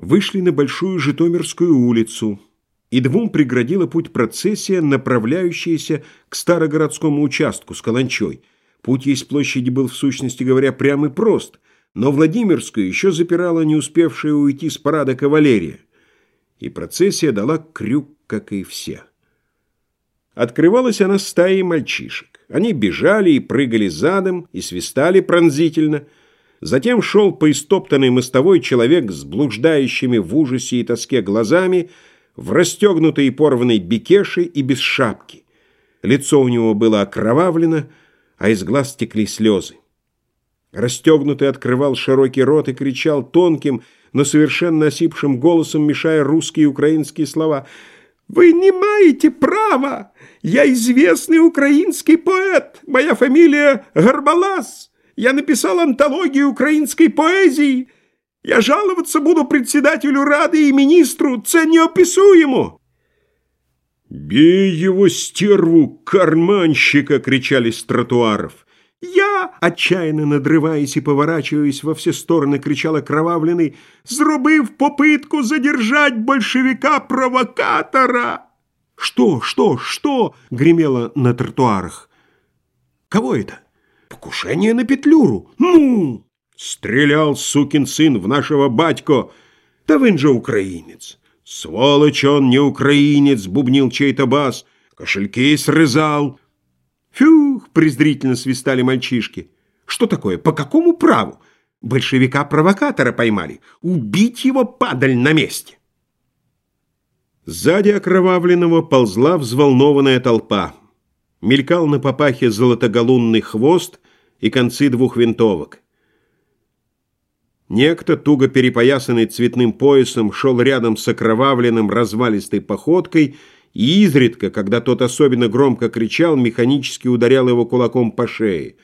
Вышли на Большую Житомирскую улицу, и двум преградила путь процессия, направляющаяся к старогородскому участку с Каланчой. Путь из площади был, в сущности говоря, прям и прост, но Владимирскую еще запирала не успевшая уйти с парада кавалерия, и процессия дала крюк, как и все. Открывалась она стаей мальчишек. Они бежали и прыгали задом, и свистали пронзительно – Затем шел по истоптанной мостовой человек с блуждающими в ужасе и тоске глазами, в расстегнутой и порванной бекеше и без шапки. Лицо у него было окровавлено, а из глаз текли слезы. Расстегнутый открывал широкий рот и кричал тонким, но совершенно осипшим голосом, мешая русские и украинские слова. «Вы не маете права! Я известный украинский поэт! Моя фамилия Горбалас!» Я написал антологию украинской поэзии. Я жаловаться буду председателю Рады и министру. Це неописуемо. «Бей его, стерву, карманщика!» — кричали с тротуаров. «Я, отчаянно надрываясь и поворачиваясь во все стороны, кричал окровавленный, зробив попытку задержать большевика-провокатора!» «Что, что, что?» — гремело на тротуарах. «Кого это?» Покушение на Петлюру. Ну! Стрелял сукин сын в нашего батько. Да він же украинец. Сволочь он, не украинец, бубнил чей-то бас. Кошельки срезал. Фюх, презрительно свистали мальчишки. Что такое? По какому праву? Большевика-провокатора поймали. Убить его, падаль, на месте. Сзади окровавленного ползла взволнованная толпа. Мелькал на папахе золотоголунный хвост и концы двух винтовок. Некто, туго перепоясанный цветным поясом, шел рядом с окровавленным развалистой походкой и изредка, когда тот особенно громко кричал, механически ударял его кулаком по шее.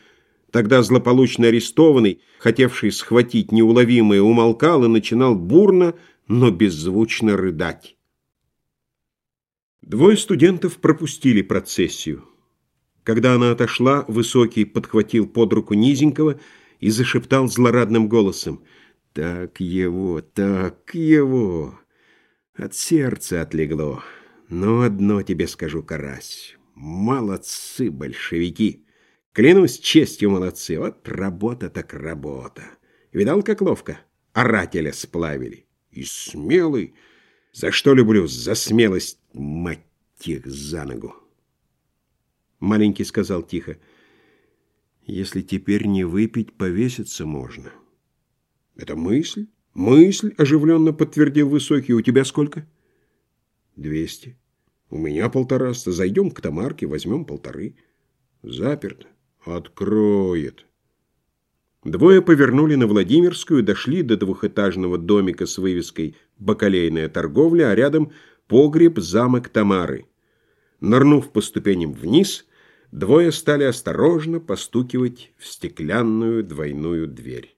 Тогда злополучно арестованный, хотевший схватить неуловимое, умолкал и начинал бурно, но беззвучно рыдать. Двое студентов пропустили процессию. Когда она отошла, Высокий подхватил под руку Низенького и зашептал злорадным голосом. «Так его, так его! От сердца отлегло. Но одно тебе скажу, Карась. Молодцы большевики! Клянусь честью, молодцы! Вот работа так работа! Видал, как ловко? Орателя сплавили. И смелый! За что люблю? За смелость, мать их, за ногу!» Маленький сказал тихо, «Если теперь не выпить, повеситься можно». «Это мысль? Мысль?» — оживленно подтвердил Высокий. «У тебя сколько?» «Двести». «У меня полтораста. Зайдем к Тамарке, возьмем полторы». «Заперто. Откроет». Двое повернули на Владимирскую, дошли до двухэтажного домика с вывеской «Бакалейная торговля», а рядом погреб замок Тамары. Нырнув по ступеням вниз, двое стали осторожно постукивать в стеклянную двойную дверь.